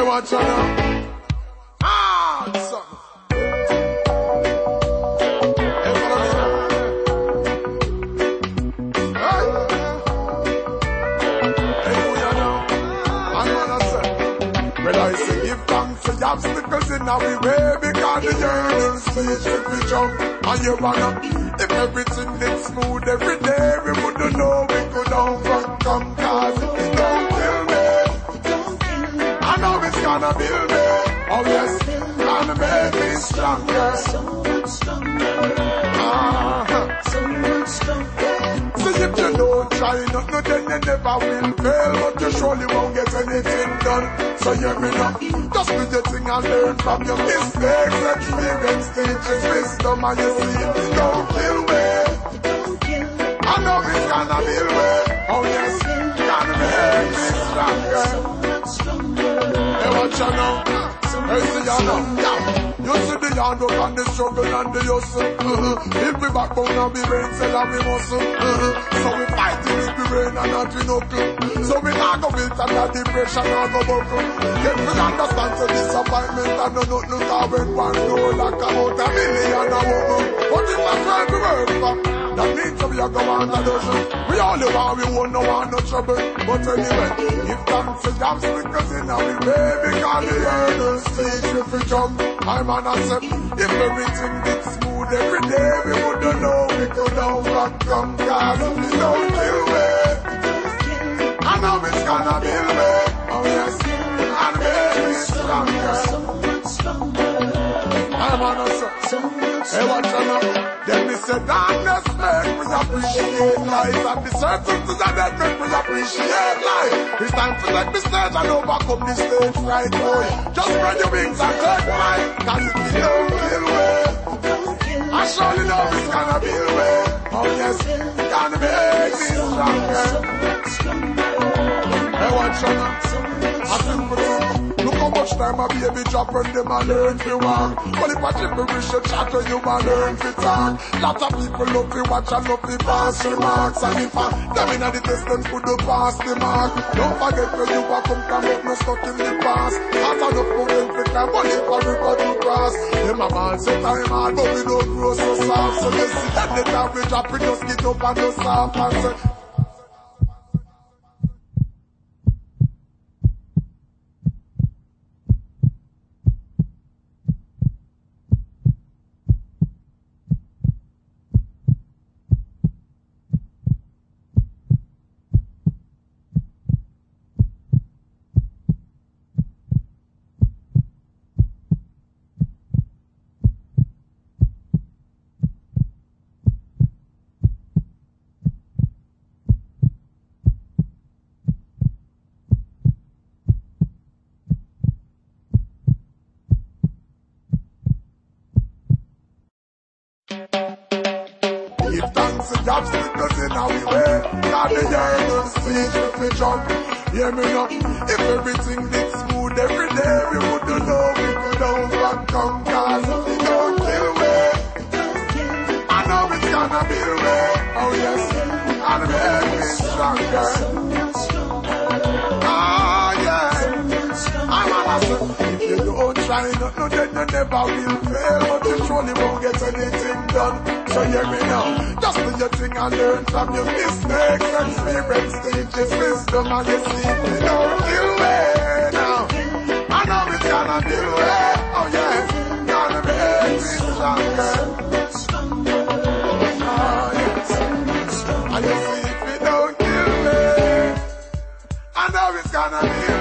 watch out now. Ah, something. Hey, follow me now. Hey. Hey, know? I'm gonna say. Well, I say give thanks the obstacles in our way because the is sweet if we jump and you wanna. If everything did smooth every day, we wouldn't know we could overcome cause gonna build me. Oh yes, gonna make me stronger. so much stronger. Ah, So much stronger. See if you don't try nothing, then you never will fail. But you surely won't get anything done. So hear me now. Just do your thing and learn from your mistakes. Experience teaches wisdom and you see don't kill me. Hey, now. Hey, see ya now. Yeah. You see the hard work and the struggle and the hustle. Uh-huh. If we backbone and we brain cell and we muscle. Uh-huh. So we fighting with the brain and not with knuckle. So we not go filter that depression and go buckle. Get we understand so disappointment and no nothing cause when one door like about a million a wobble. But if I try to work for, that means we are go on a dozen. We only want we won't no want no trouble. But anyway, if thanks to the obstacles in our way, because the hurdles teach if we jump. I'm on a. If everything gets smooth every day, we wouldn't know we could overcome. Cause we don't kill me, I'm on a step. Hey, out now. Then we say darkness make we appreciate life And the certainties of death make we appreciate life It's time to take the stage and overcome the stage right boy Just spread your wings and take flight Cause you don't kill me I surely know it's gonna be a way Oh yes, gonna make me stronger Hey, watch out now. I simple thing. Look how much time a baby drop when them a learn to walk. Well, if a gibberish you chat when you a learn to talk. Lot of people love to watch and love to pass remarks. And if a them inna the test, them could do pass the mark. Don't forget where you a come from, if no stuck in the past. Hot enough for them to climb, but if a river to cross. Them a man say time hard, but we don't grow so soft. So you see that the time we drop, we just get up and just soft and say, Give thanks to the obstacles in our way. God the hurdles teach if we jump. Hear me now. If everything did smooth every day, we wouldn't know we could overcome. Cause if we don't kill me, I know it's gonna be way. Oh yes, and make me stronger. Ah yeah. I'm on a If you try nothing, then you never will fail. But you surely won't get anything done. So hear me now. Just do your thing and learn from your mistakes. Experience teaches wisdom and you see me don't kill me now. I know it's gonna be way. Oh yes, gonna make me stronger. And you see if you don't kill me, I know it's gonna be